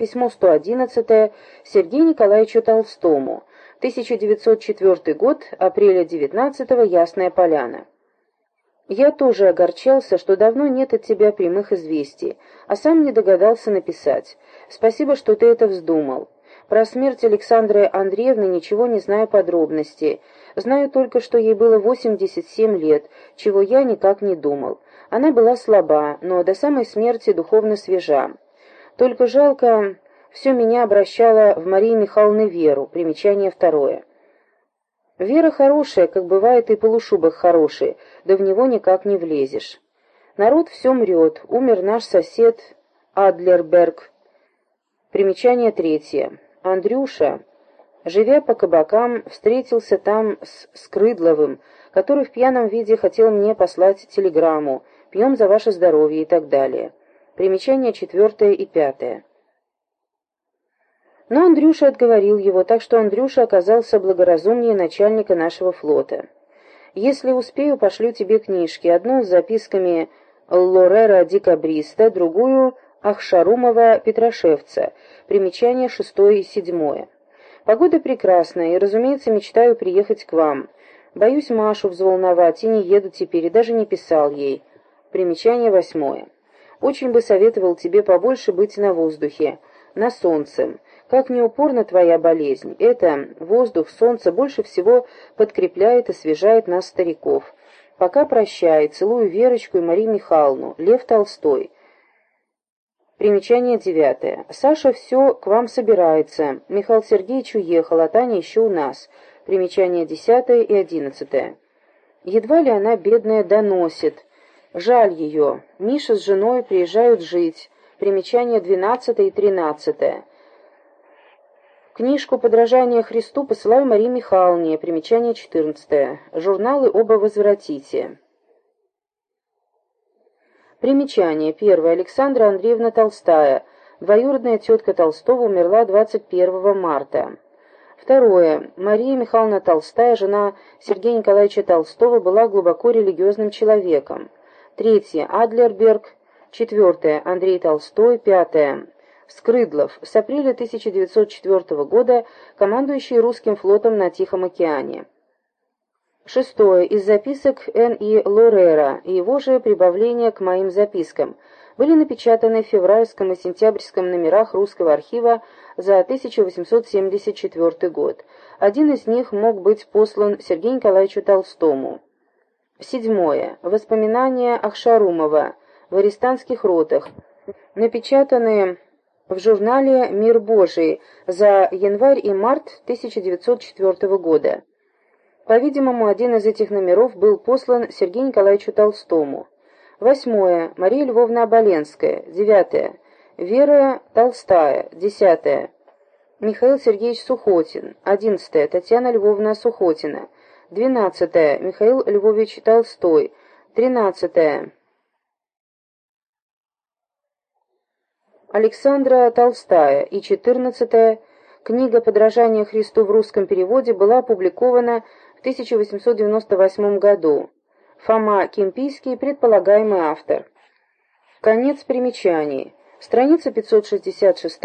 Письмо 111 Сергею Николаевичу Толстому. 1904 год, апреля 19 -го, Ясная Поляна. Я тоже огорчался, что давно нет от тебя прямых известий, а сам не догадался написать. Спасибо, что ты это вздумал. Про смерть Александры Андреевны ничего не знаю подробностей. Знаю только, что ей было 87 лет, чего я никак не думал. Она была слаба, но до самой смерти духовно свежа. Только жалко, все меня обращало в Марии Михайловны Веру, примечание второе. Вера хорошая, как бывает и полушубок хороший, да в него никак не влезешь. Народ все мрет, умер наш сосед Адлерберг. Примечание третье. Андрюша, живя по кабакам, встретился там с Скрыдловым, который в пьяном виде хотел мне послать телеграмму «Пьем за ваше здоровье» и так далее. Примечание четвертое и пятое. Но Андрюша отговорил его, так что Андрюша оказался благоразумнее начальника нашего флота. «Если успею, пошлю тебе книжки, одну с записками Лорера Декабриста, другую Ахшарумова Петрошевца, примечания шестое и седьмое. Погода прекрасная, и, разумеется, мечтаю приехать к вам. Боюсь Машу взволновать, и не еду теперь, и даже не писал ей. Примечание восьмое. Очень бы советовал тебе побольше быть на воздухе, на солнце. Как неупорна твоя болезнь. Это, воздух, солнце больше всего подкрепляет и освежает нас, стариков. Пока прощай, целую Верочку и Марию Михайловну. Лев Толстой. Примечание девятое. Саша все к вам собирается. Михаил Сергеевич уехал, а Таня еще у нас. Примечание десятое и одиннадцатое. Едва ли она, бедная, доносит. Жаль ее. Миша с женой приезжают жить. Примечание двенадцатое и тринадцатое. Книжку «Подражание Христу» посылаю Марии Михайловне, примечание 14. Журналы оба возвратите. Примечание. Первое. Александра Андреевна Толстая. Двоюродная тетка Толстого умерла 21 марта. Второе. Мария Михайловна Толстая, жена Сергея Николаевича Толстого, была глубоко религиозным человеком. Третье. Адлерберг. Четвертое. Андрей Толстой. Пятое. Скрыдлов, с апреля 1904 года командующий русским флотом на Тихом океане. Шестое. Из записок Н. И. Лорера и его же прибавления к моим запискам были напечатаны в февральском и сентябрьском номерах русского архива за 1874 год. Один из них мог быть послан Сергею Николаевичу Толстому. Седьмое. Воспоминания Ахшарумова в арестантских ротах, напечатанные в журнале «Мир Божий» за январь и март 1904 года. По-видимому, один из этих номеров был послан Сергею Николаевичу Толстому. Восьмое. Мария Львовна Оболенская. Девятое. Вера Толстая. Десятое. Михаил Сергеевич Сухотин. Одиннадцатое. Татьяна Львовна Сухотина. Двенадцатое. Михаил Львович Толстой. Тринадцатое. Александра Толстая и 14-я книга «Подражание Христу» в русском переводе была опубликована в 1898 году. Фома Кемпийский, предполагаемый автор. Конец примечаний. Страница 566